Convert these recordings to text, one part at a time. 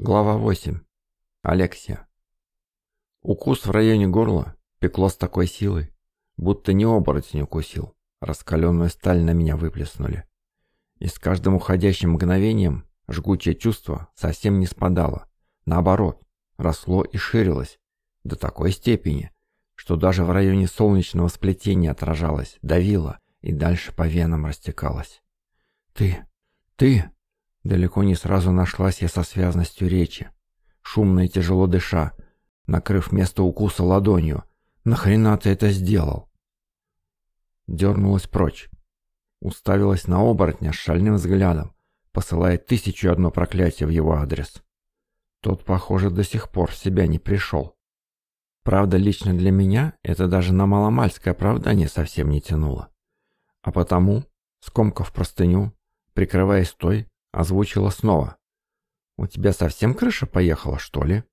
Глава 8. Алексия. Укус в районе горла пекло с такой силой, будто не оборотень укусил, раскаленную сталь на меня выплеснули. И с каждым уходящим мгновением жгучее чувство совсем не спадало, наоборот, росло и ширилось до такой степени, что даже в районе солнечного сплетения отражалось, давило и дальше по венам растекалось. «Ты! Ты!» Далеко не сразу нашлась я со связностью речи. Шумно и тяжело дыша, накрыв место укуса ладонью. «Нахрена ты это сделал?» Дернулась прочь. Уставилась на оборотня с шальным взглядом, посылая тысячу одно проклятие в его адрес. Тот, похоже, до сих пор в себя не пришел. Правда, лично для меня это даже на маломальское оправдание совсем не тянуло. А потому, скомкав простыню, прикрываясь той, Озвучила снова. «У тебя совсем крыша поехала, что ли?»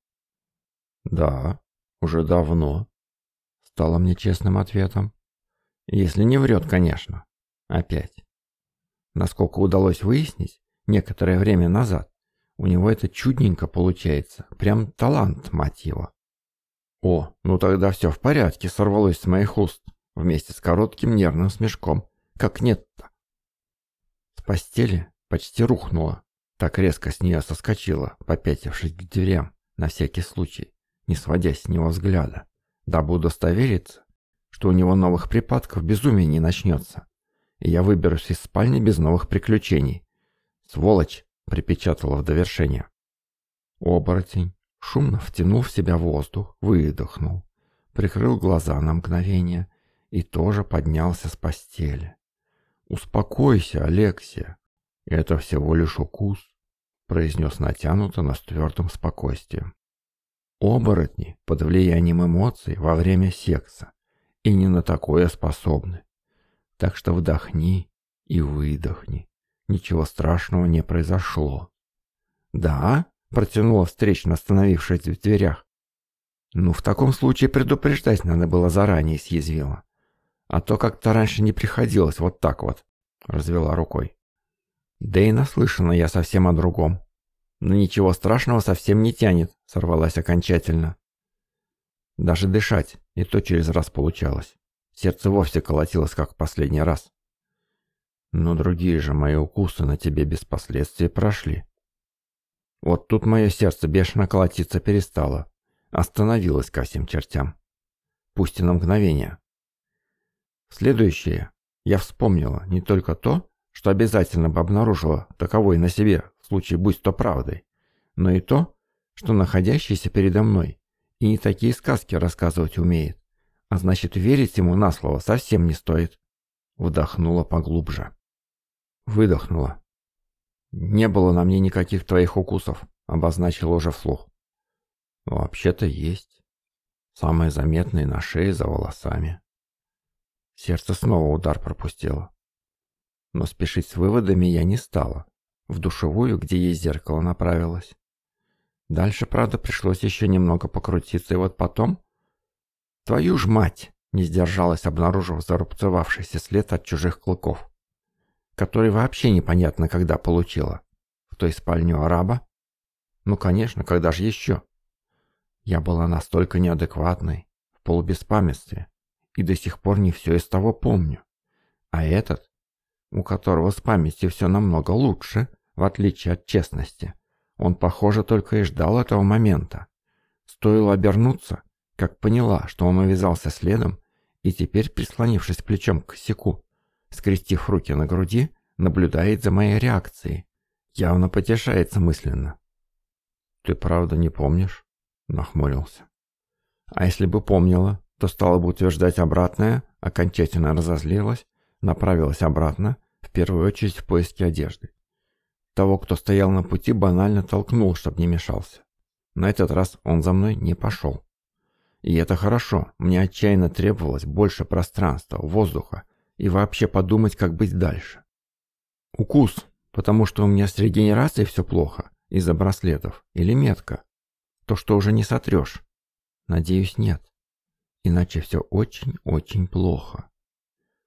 «Да, уже давно», — стало мне честным ответом. «Если не врет, конечно. Опять». Насколько удалось выяснить, некоторое время назад у него это чудненько получается. Прям талант, мать его. «О, ну тогда все в порядке», — сорвалось с моих уст вместе с коротким нервным смешком. «Как нет-то?» С постели почти рухнула. Так резко с нее соскочила, попятившись к дверям, на всякий случай, не сводя с него взгляда, дабы удостовериться, что у него новых припадков безумия не начнется. И я выберусь из спальни без новых приключений. «Сволочь!» — припечатала в довершение. Оборотень шумно втянул в себя воздух, выдохнул, прикрыл глаза на мгновение и тоже поднялся с постели. «Успокойся, Алексия!» «Это всего лишь укус», — произнес натянуто, но с твердым спокойствием. «Оборотни под влиянием эмоций во время секса и не на такое способны. Так что вдохни и выдохни. Ничего страшного не произошло». «Да?» — протянула встречно остановившись в дверях. «Ну, в таком случае предупреждать надо было заранее», — съязвила. «А то как-то раньше не приходилось вот так вот», — развела рукой. Да и наслышана я совсем о другом. но ничего страшного совсем не тянет, сорвалась окончательно. Даже дышать, и то через раз получалось. Сердце вовсе колотилось, как в последний раз. Но другие же мои укусы на тебе без последствий прошли. Вот тут мое сердце бешено колотиться перестало. Остановилось ко всем чертям. Пусть и на мгновение. Следующее. Я вспомнила не только то, что обязательно бы обнаружила таковой на себе, в случае будь то правдой, но и то, что находящийся передо мной и не такие сказки рассказывать умеет, а значит верить ему на слово совсем не стоит. Вдохнула поглубже. Выдохнула. «Не было на мне никаких твоих укусов», — обозначил уже вслух. «Ну, «Вообще-то есть. самые заметные на шее за волосами». Сердце снова удар пропустило но спешить с выводами я не стала. В душевую, где ей зеркало направилось. Дальше, правда, пришлось еще немного покрутиться, и вот потом... «Твою ж мать!» — не сдержалась, обнаружив зарубцевавшийся след от чужих клыков, который вообще непонятно когда получила. В той спальне араба? Ну, конечно, когда же еще? Я была настолько неадекватной, в полубеспамятстве, и до сих пор не все из того помню. А этот у которого с памяти все намного лучше, в отличие от честности. Он, похоже, только и ждал этого момента. Стоило обернуться, как поняла, что он увязался следом, и теперь, прислонившись плечом к косяку, скрестив руки на груди, наблюдает за моей реакцией. Явно потешается мысленно. «Ты правда не помнишь?» — нахмурился. «А если бы помнила, то стала бы утверждать обратное, окончательно разозлилась, направилась обратно в первую очередь в поиске одежды. Того, кто стоял на пути, банально толкнул, чтобы не мешался. На этот раз он за мной не пошел. И это хорошо, мне отчаянно требовалось больше пространства, воздуха и вообще подумать, как быть дальше. Укус, потому что у меня с регенерацией все плохо, из-за браслетов, или метка. То, что уже не сотрешь. Надеюсь, нет. Иначе все очень-очень плохо.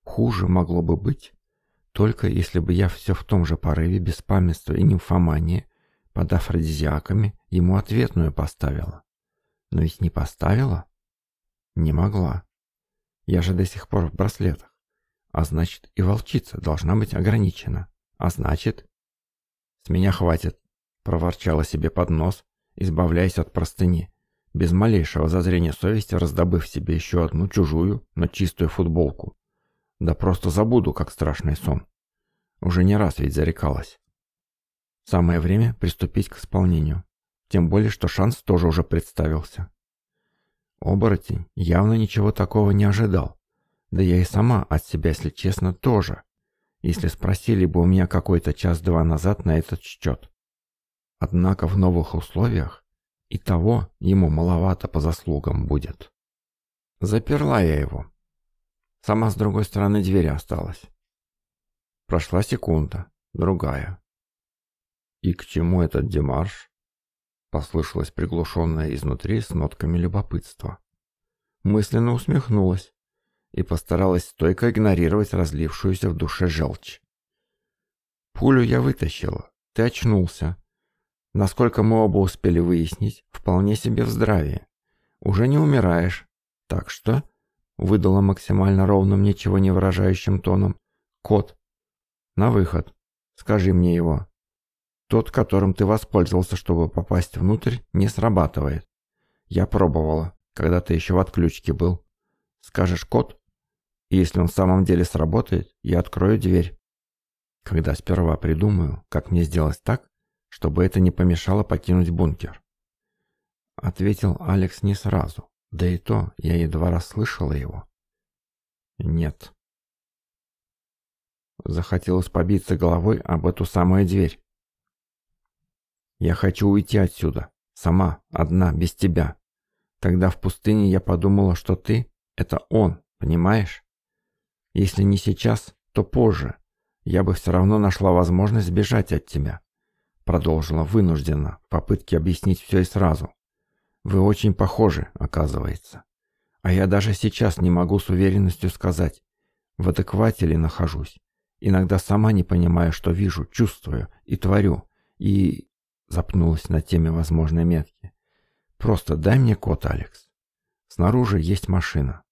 Хуже могло бы быть, только если бы я все в том же порыве беспамятства и нимфомании, под афродизиаками, ему ответную поставила. Но ведь не поставила? Не могла. Я же до сих пор в браслетах. А значит, и волчица должна быть ограничена. А значит... С меня хватит, проворчала себе под нос, избавляясь от простыни, без малейшего зазрения совести раздобыв себе еще одну чужую, но чистую футболку. Да просто забуду, как страшный сон. Уже не раз ведь зарекалась. Самое время приступить к исполнению. Тем более, что шанс тоже уже представился. Оборотень явно ничего такого не ожидал. Да я и сама от себя, если честно, тоже. Если спросили бы у меня какой-то час-два назад на этот счет. Однако в новых условиях и того ему маловато по заслугам будет. Заперла я его, Сама с другой стороны двери осталась. Прошла секунда, другая. «И к чему этот демарш?» Послышалось приглушенное изнутри с нотками любопытства. Мысленно усмехнулась и постаралась стойко игнорировать разлившуюся в душе желчь. «Пулю я вытащила. Ты очнулся. Насколько мы оба успели выяснить, вполне себе в здравии. Уже не умираешь. Так что...» выдала максимально ровным, ничего не выражающим тоном. «Код. На выход. Скажи мне его». «Тот, которым ты воспользовался, чтобы попасть внутрь, не срабатывает. Я пробовала, когда ты еще в отключке был. Скажешь код, и если он в самом деле сработает, я открою дверь. Когда сперва придумаю, как мне сделать так, чтобы это не помешало покинуть бункер». Ответил Алекс не сразу. Да и то я едва расслышала его. Нет. Захотелось побиться головой об эту самую дверь. Я хочу уйти отсюда. Сама, одна, без тебя. Тогда в пустыне я подумала, что ты — это он, понимаешь? Если не сейчас, то позже. Я бы все равно нашла возможность сбежать от тебя. Продолжила вынужденно, в попытке объяснить все и сразу. Вы очень похожи, оказывается. А я даже сейчас не могу с уверенностью сказать, в адеквате ли нахожусь. Иногда сама не понимаю, что вижу, чувствую и творю. И запнулась на теме возможной метки. Просто дай мне код, Алекс. Снаружи есть машина.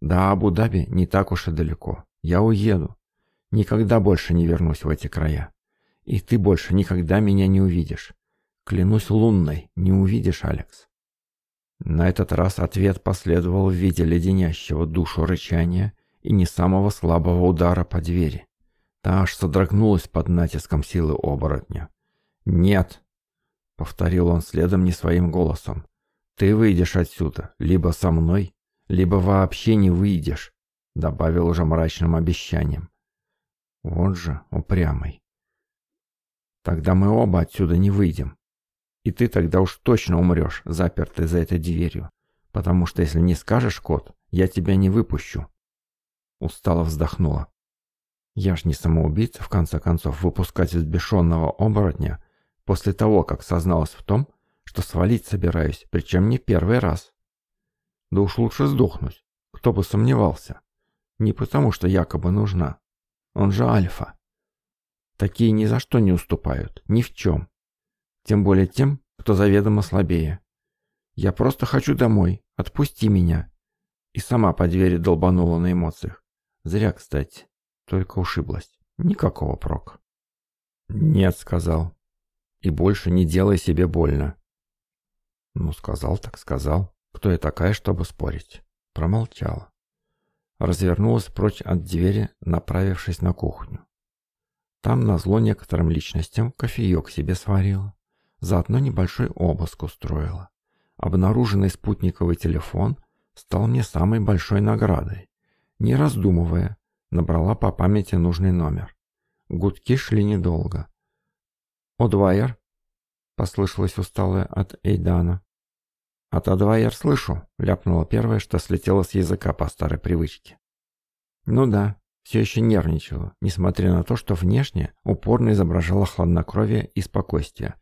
Да, Абу-Даби не так уж и далеко. Я уеду. Никогда больше не вернусь в эти края. И ты больше никогда меня не увидишь. Клянусь лунной, не увидишь, Алекс. На этот раз ответ последовал в виде леденящего душу рычания и не самого слабого удара по двери. Та аж содрогнулась под натиском силы оборотня. «Нет!» — повторил он следом не своим голосом. «Ты выйдешь отсюда, либо со мной, либо вообще не выйдешь», — добавил уже мрачным обещанием. «Вот же, упрямый». «Тогда мы оба отсюда не выйдем», и ты тогда уж точно умрешь, запертый за этой дверью. Потому что если не скажешь, кот, я тебя не выпущу. Устало вздохнула. Я ж не самоубийца, в конце концов, выпускать избешенного оборотня после того, как созналась в том, что свалить собираюсь, причем не первый раз. Да уж лучше сдохнуть, кто бы сомневался. Не потому, что якобы нужна. Он же альфа. Такие ни за что не уступают, ни в чем. Тем более тем, кто заведомо слабее. «Я просто хочу домой. Отпусти меня!» И сама по двери долбанула на эмоциях. Зря, кстати. Только ушиблась. Никакого прок. «Нет», — сказал. «И больше не делай себе больно». Ну, сказал так сказал. Кто я такая, чтобы спорить? Промолчала. Развернулась прочь от двери, направившись на кухню. Там, назло некоторым личностям, кофеек себе сварила. Заодно небольшой обыск устроила. Обнаруженный спутниковый телефон стал мне самой большой наградой. Не раздумывая, набрала по памяти нужный номер. Гудки шли недолго. «Одвайер?» — послышалось усталое от Эйдана. «От Одвайер слышу», — ляпнула первое, что слетело с языка по старой привычке. «Ну да, все еще нервничала, несмотря на то, что внешне упорно изображала хладнокровие и спокойствие,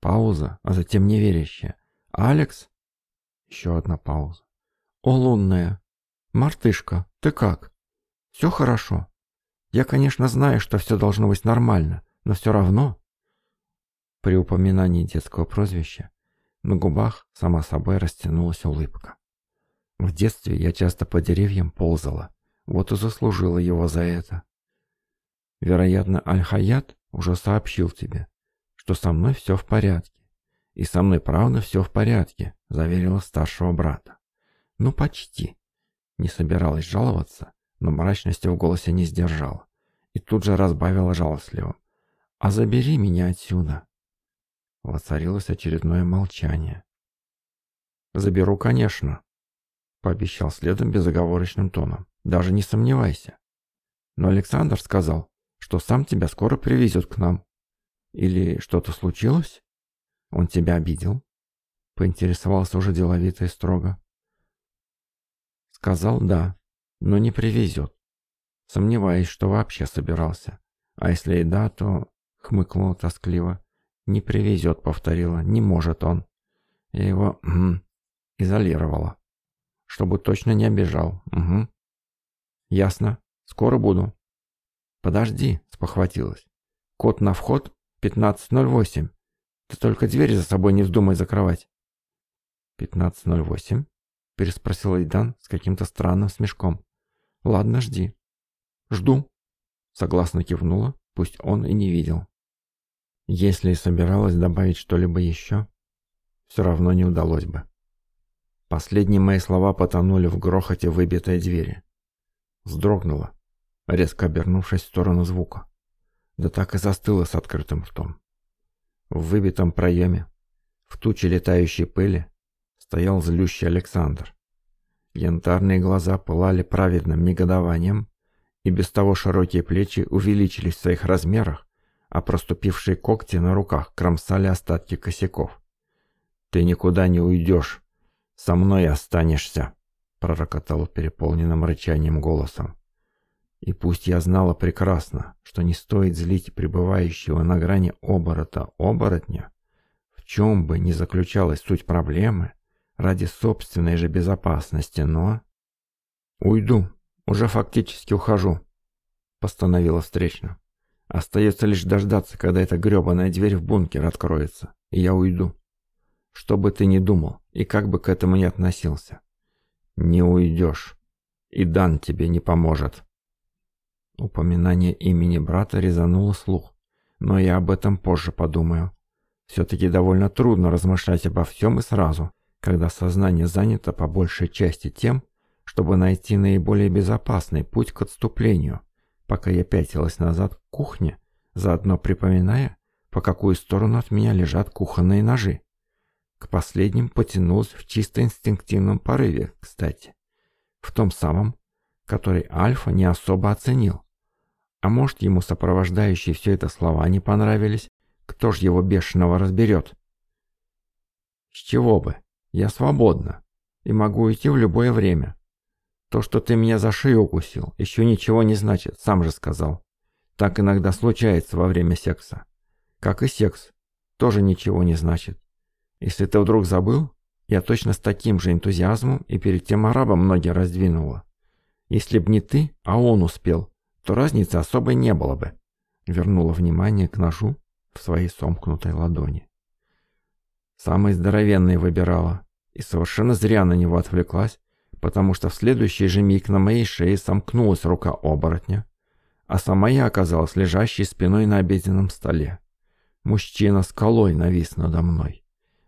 Пауза, а затем неверящая. «Алекс?» Еще одна пауза. «О, лунная! Мартышка, ты как? Все хорошо? Я, конечно, знаю, что все должно быть нормально, но все равно...» При упоминании детского прозвища на губах сама собой растянулась улыбка. В детстве я часто по деревьям ползала, вот и заслужила его за это. Вероятно, Аль-Хаят уже сообщил тебе, что со мной все в порядке. И со мной правда все в порядке, заверила старшего брата. Ну почти. Не собиралась жаловаться, но мрачности в голосе не сдержала. И тут же разбавила жалостливо. «А забери меня отсюда!» Воцарилось очередное молчание. «Заберу, конечно», — пообещал следом безоговорочным тоном. «Даже не сомневайся». Но Александр сказал, что сам тебя скоро привезет к нам. Или что-то случилось? Он тебя обидел?» Поинтересовался уже деловито и строго. Сказал «да», но не привезет. Сомневаюсь, что вообще собирался. А если и да, то... Хмыкнула тоскливо. «Не привезет», — повторила. «Не может он». Я его... изолировала. Чтобы точно не обижал. Угу. «Ясно. Скоро буду». «Подожди», — спохватилась. «Код на вход 15.08. Ты только дверь за собой не вздумай закрывать». «15.08?» — переспросил Эйдан с каким-то странным смешком. «Ладно, жди». «Жду», — согласно кивнула, пусть он и не видел. Если и собиралась добавить что-либо еще, все равно не удалось бы. Последние мои слова потонули в грохоте выбитой двери. Вздрогнула, резко обернувшись в сторону звука да так и застыла с открытым ртом. В выбитом проеме, в туче летающей пыли, стоял злющий Александр. Янтарные глаза пылали праведным негодованием, и без того широкие плечи увеличились в своих размерах, а проступившие когти на руках кромсали остатки косяков. «Ты никуда не уйдешь! Со мной останешься!» пророкотал переполненным рычанием голосом. И пусть я знала прекрасно, что не стоит злить пребывающего на грани оборота оборотня, в чем бы ни заключалась суть проблемы, ради собственной же безопасности, но... «Уйду, уже фактически ухожу», — постановила встречно. «Остается лишь дождаться, когда эта грёбаная дверь в бункер откроется, и я уйду. Что бы ты ни думал и как бы к этому ни относился, не уйдешь, и Дан тебе не поможет». Упоминание имени брата резануло слух, но я об этом позже подумаю. Все-таки довольно трудно размышлять обо всем и сразу, когда сознание занято по большей части тем, чтобы найти наиболее безопасный путь к отступлению, пока я пятилась назад к кухне, заодно припоминая, по какую сторону от меня лежат кухонные ножи. К последним потянулась в чисто инстинктивном порыве, кстати. В том самом, который Альфа не особо оценил, а может, ему сопровождающие все это слова не понравились? Кто ж его бешеного разберет? С чего бы? Я свободна и могу уйти в любое время. То, что ты меня за шею укусил, еще ничего не значит, сам же сказал. Так иногда случается во время секса. Как и секс, тоже ничего не значит. Если ты вдруг забыл, я точно с таким же энтузиазмом и перед тем арабом ноги раздвинула. Если б не ты, а он успел, то разницы особой не было бы. Вернула внимание к ножу в своей сомкнутой ладони. Самый здоровенный выбирала и совершенно зря на него отвлеклась, потому что в следующий же миг на моей шее сомкнулась рука оборотня, а сама я оказалась лежащей спиной на обеденном столе. Мужчина скалой навис надо мной.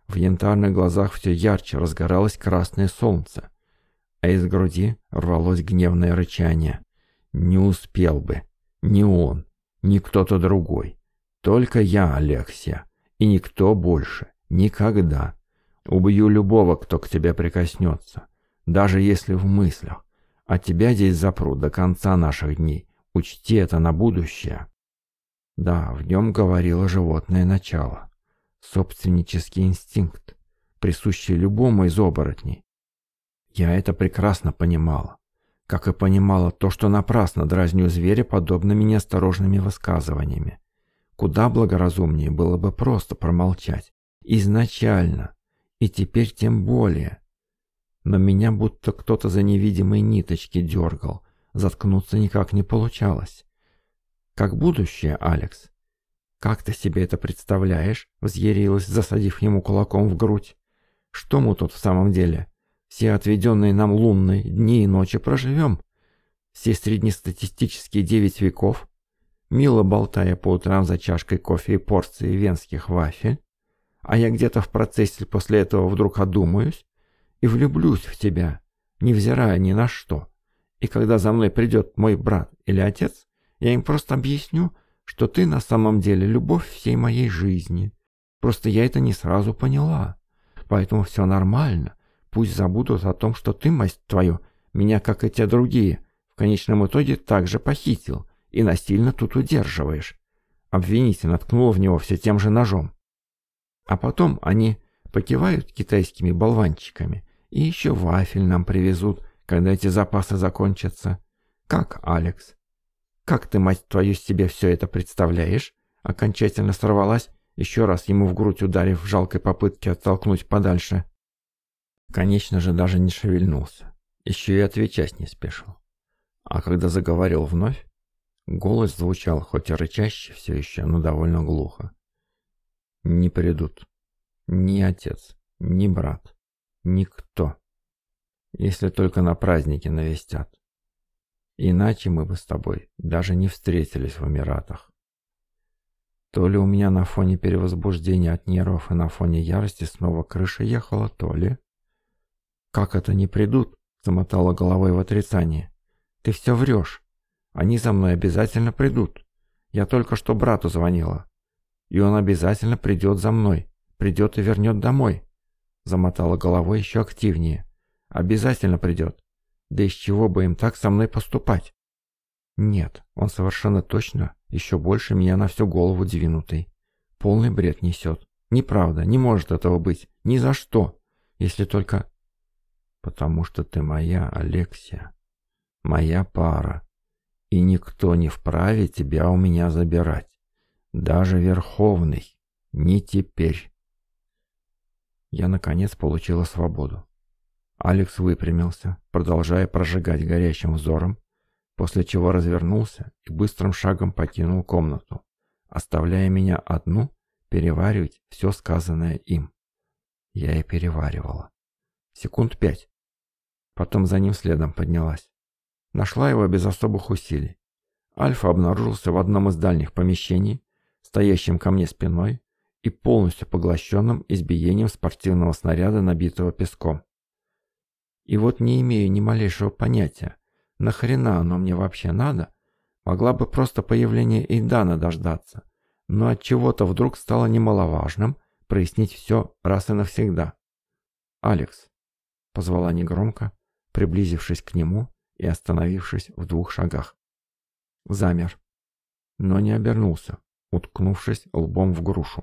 В янтарных глазах все ярче разгоралось красное солнце, а из груди рвалось гневное рычание. Не успел бы. Ни он, ни кто-то другой. Только я, Алексия. И никто больше. Никогда. Убью любого, кто к тебе прикоснется. Даже если в мыслях. А тебя здесь запрут до конца наших дней. Учти это на будущее. Да, в нем говорило животное начало. Собственнический инстинкт, присущий любому из оборотней. Я это прекрасно понимала как и понимала то, что напрасно дразню зверя подобными неосторожными высказываниями. Куда благоразумнее было бы просто промолчать. Изначально. И теперь тем более. Но меня будто кто-то за невидимые ниточки дергал. Заткнуться никак не получалось. Как будущее, Алекс? Как ты себе это представляешь? Взъярилась, засадив ему кулаком в грудь. Что мы тут в самом деле? все отведенные нам лунные дни и ночи проживем. Все среднестатистические девять веков, мило болтая по утрам за чашкой кофе и порцией венских вафель, а я где-то в процессе после этого вдруг одумаюсь и влюблюсь в тебя, невзирая ни на что. И когда за мной придет мой брат или отец, я им просто объясню, что ты на самом деле любовь всей моей жизни. Просто я это не сразу поняла. Поэтому все нормально. Пусть забудут о том, что ты, масть твою, меня, как и те другие, в конечном итоге также похитил и насильно тут удерживаешь. Обвинитель наткнула в него все тем же ножом. А потом они покивают китайскими болванчиками и еще вафель нам привезут, когда эти запасы закончатся. Как, Алекс? Как ты, мать твою, себе все это представляешь? Окончательно сорвалась, еще раз ему в грудь ударив в жалкой попытке оттолкнуть подальше. Конечно же, даже не шевельнулся. Еще и отвечать не спешил. А когда заговорил вновь, голос звучал, хоть и рычаще все еще, но довольно глухо. «Не придут. Ни отец, ни брат. Никто. Если только на празднике навестят. Иначе мы бы с тобой даже не встретились в Эмиратах. То ли у меня на фоне перевозбуждения от нервов и на фоне ярости снова крыша ехала, то ли... «Как это не придут?» — замотала головой в отрицание. «Ты все врешь. Они за мной обязательно придут. Я только что брату звонила. И он обязательно придет за мной. Придет и вернет домой». Замотала головой еще активнее. «Обязательно придет. Да из чего бы им так со мной поступать?» «Нет, он совершенно точно еще больше меня на всю голову двинутый. Полный бред несет. Неправда, не может этого быть. Ни за что. Если только потому что ты моя, Алексия, моя пара, и никто не вправе тебя у меня забирать, даже Верховный, не теперь. Я, наконец, получила свободу. Алекс выпрямился, продолжая прожигать горящим взором, после чего развернулся и быстрым шагом покинул комнату, оставляя меня одну переваривать все сказанное им. Я и переваривала секунд пять. Потом за ним следом поднялась. Нашла его без особых усилий. Альфа обнаружился в одном из дальних помещений, стоящим ко мне спиной и полностью поглощенным избиением спортивного снаряда, набитого песком. И вот не имею ни малейшего понятия, нахрена оно мне вообще надо, могла бы просто появление Эйдана дождаться, но от чего то вдруг стало немаловажным прояснить все раз и навсегда. «Алекс, позвала негромко, приблизившись к нему и остановившись в двух шагах. Замер, но не обернулся, уткнувшись лбом в грушу.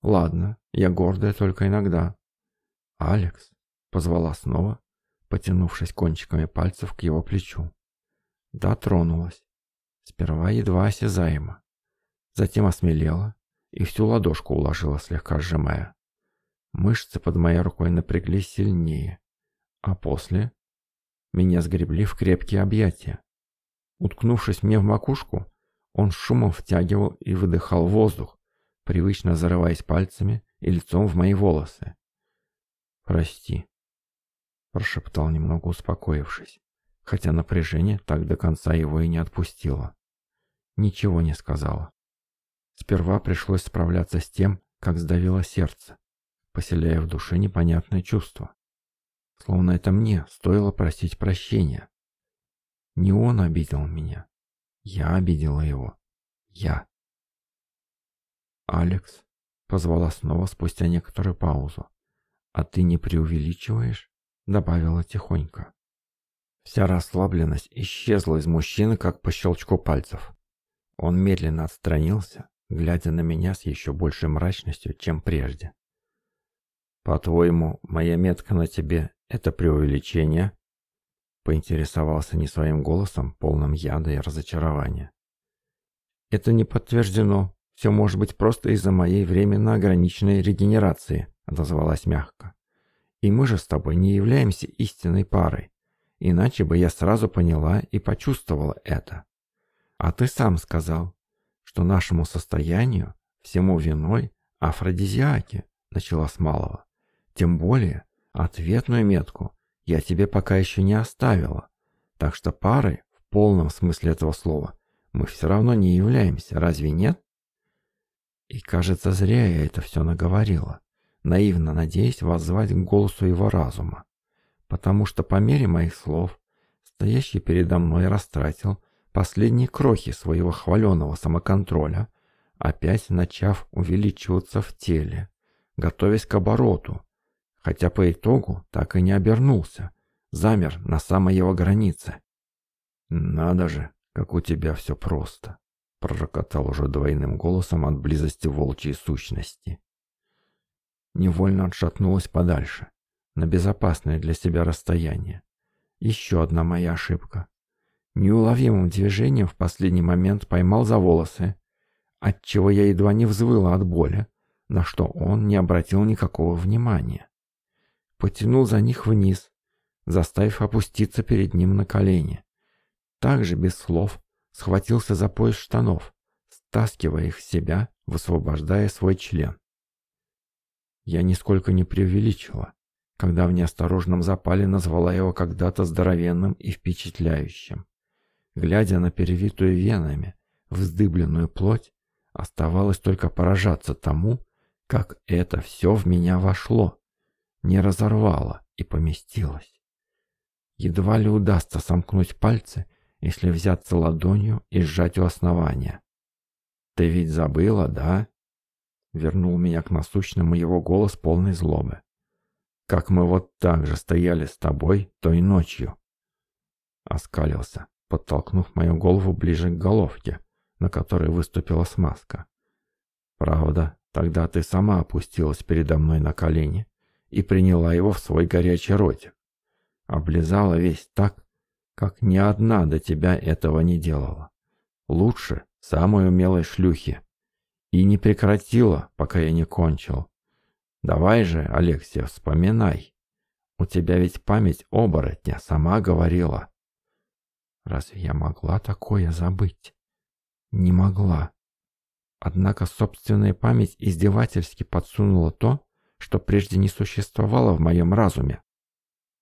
«Ладно, я гордая только иногда». «Алекс», — позвала снова, потянувшись кончиками пальцев к его плечу. Да, тронулась. Сперва едва осязаемо. Затем осмелела и всю ладошку уложила, слегка сжимая. Мышцы под моей рукой напряглись сильнее. А после меня сгребли в крепкие объятия. Уткнувшись мне в макушку, он шумом втягивал и выдыхал воздух, привычно зарываясь пальцами и лицом в мои волосы. «Прости», — прошептал, немного успокоившись, хотя напряжение так до конца его и не отпустило. Ничего не сказала. Сперва пришлось справляться с тем, как сдавило сердце поселяя в душе непонятное чувство. Словно это мне стоило просить прощения. Не он обидел меня. Я обидела его. Я. Алекс позвала снова спустя некоторую паузу. «А ты не преувеличиваешь?» — добавила тихонько. Вся расслабленность исчезла из мужчины, как по щелчку пальцев. Он медленно отстранился, глядя на меня с еще большей мрачностью, чем прежде. «По-твоему, моя метка на тебе — это преувеличение?» Поинтересовался не своим голосом, полным яда и разочарования. «Это не подтверждено. Все может быть просто из-за моей временно ограниченной регенерации», — отозвалась мягко. «И мы же с тобой не являемся истинной парой. Иначе бы я сразу поняла и почувствовала это. А ты сам сказал, что нашему состоянию, всему виной, афродизиаки», — начала с малого. Тем более, ответную метку я тебе пока еще не оставила, так что парой, в полном смысле этого слова, мы все равно не являемся, разве нет? И кажется, зря я это все наговорила, наивно надеясь воззвать к голосу его разума, потому что по мере моих слов, стоящий передо мной растратил последние крохи своего хваленого самоконтроля, опять начав увеличиваться в теле, готовясь к обороту, хотя по итогу так и не обернулся, замер на самой его границе. «Надо же, как у тебя все просто!» — пророкотал уже двойным голосом от близости волчьей сущности. Невольно отшатнулась подальше, на безопасное для себя расстояние. Еще одна моя ошибка. Неуловимым движением в последний момент поймал за волосы, отчего я едва не взвыла от боли, на что он не обратил никакого внимания потянул за них вниз, заставив опуститься перед ним на колени. Также без слов схватился за пояс штанов, стаскивая их с себя, высвобождая свой член. Я нисколько не преувеличила, когда в неосторожном запале назвала его когда-то здоровенным и впечатляющим. Глядя на перевитую венами, вздыбленную плоть, оставалось только поражаться тому, как это все в меня вошло не разорвало и поместилось. Едва ли удастся сомкнуть пальцы, если взяться ладонью и сжать у основания. «Ты ведь забыла, да?» Вернул меня к насущному его голос полной злобы. «Как мы вот так же стояли с тобой той ночью!» Оскалился, подтолкнув мою голову ближе к головке, на которой выступила смазка. «Правда, тогда ты сама опустилась передо мной на колени, и приняла его в свой горячий ротик. Облизала весь так, как ни одна до тебя этого не делала. Лучше самой умелой шлюхи. И не прекратила, пока я не кончил. Давай же, Алексия, вспоминай. У тебя ведь память оборотня, сама говорила. Разве я могла такое забыть? Не могла. Однако собственная память издевательски подсунула то, что прежде не существовало в моем разуме.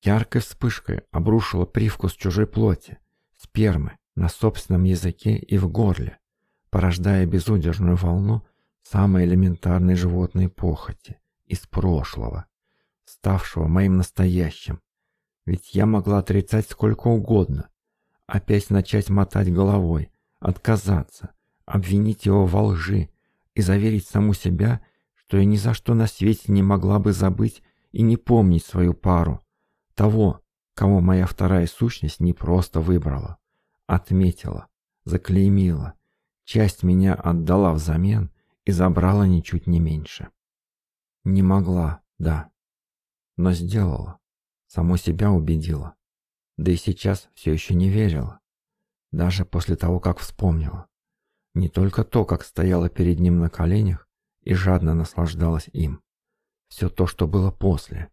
Яркой вспышкой обрушила привкус чужой плоти, спермы, на собственном языке и в горле, порождая безудержную волну самой элементарной животной похоти из прошлого, ставшего моим настоящим. Ведь я могла отрицать сколько угодно, опять начать мотать головой, отказаться, обвинить его во лжи и заверить саму себя – что я ни за что на свете не могла бы забыть и не помнить свою пару, того, кого моя вторая сущность не просто выбрала, отметила, заклеймила, часть меня отдала взамен и забрала ничуть не меньше. Не могла, да, но сделала, само себя убедила, да и сейчас все еще не верила, даже после того, как вспомнила. Не только то, как стояла перед ним на коленях, и жадно наслаждалась им. Все то, что было после.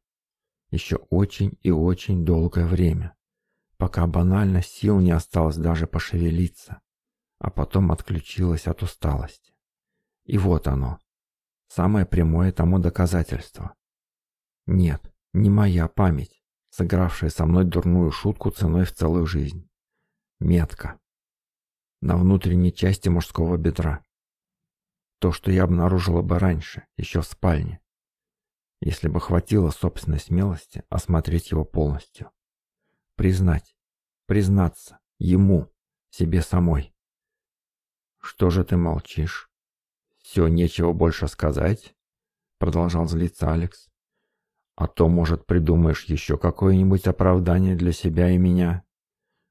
Еще очень и очень долгое время, пока банально сил не осталось даже пошевелиться, а потом отключилась от усталости. И вот оно, самое прямое тому доказательство. Нет, не моя память, сыгравшая со мной дурную шутку ценой в целую жизнь. Метка. На внутренней части мужского бедра. То, что я обнаружила бы раньше, еще в спальне. Если бы хватило собственной смелости осмотреть его полностью. Признать. Признаться. Ему. Себе самой. «Что же ты молчишь?» «Все, нечего больше сказать?» Продолжал злиться Алекс. «А то, может, придумаешь еще какое-нибудь оправдание для себя и меня?»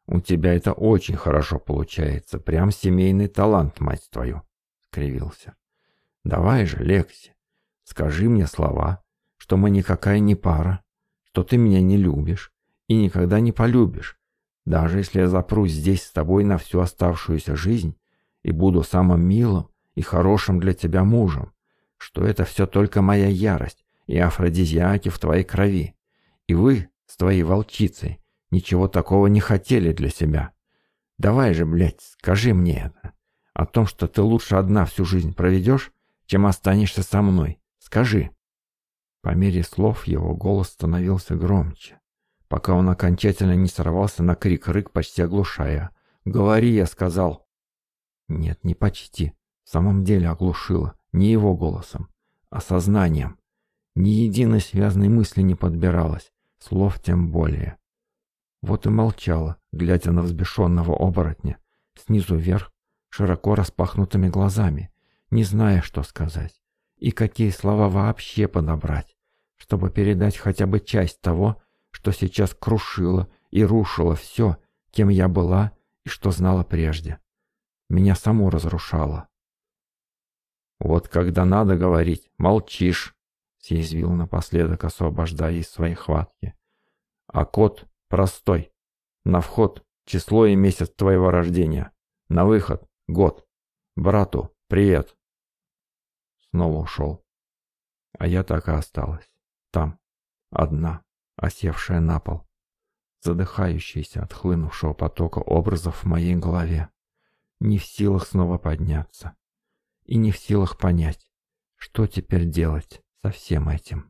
«У тебя это очень хорошо получается. Прям семейный талант, мать твою!» — Скривился. Давай же, легче. скажи мне слова, что мы никакая не пара, что ты меня не любишь и никогда не полюбишь, даже если я запрусь здесь с тобой на всю оставшуюся жизнь и буду самым милым и хорошим для тебя мужем, что это все только моя ярость и афродизиаки в твоей крови, и вы с твоей волчицей ничего такого не хотели для себя. Давай же, блядь, скажи мне это. О том, что ты лучше одна всю жизнь проведешь, чем останешься со мной. Скажи». По мере слов его голос становился громче, пока он окончательно не сорвался на крик-рык, почти оглушая. «Говори!» — я сказал. Нет, не почти. В самом деле оглушило. Не его голосом, а сознанием. Ни единой связной мысли не подбиралось, слов тем более. Вот и молчала, глядя на взбешенного оборотня, снизу вверх, широко распахнутыми глазами, не зная, что сказать и какие слова вообще подобрать, чтобы передать хотя бы часть того, что сейчас крушило и рушило все, кем я была и что знала прежде. Меня само разрушало. «Вот когда надо говорить, молчишь», — съязвил напоследок, освобождая из своей хватки. «А код простой. На вход число и месяц твоего рождения. На выход — год. Брату привет» снова ушел. А я так и осталась. Там. Одна. Осевшая на пол. Задыхающаяся от хлынувшего потока образов в моей голове. Не в силах снова подняться. И не в силах понять, что теперь делать со всем этим.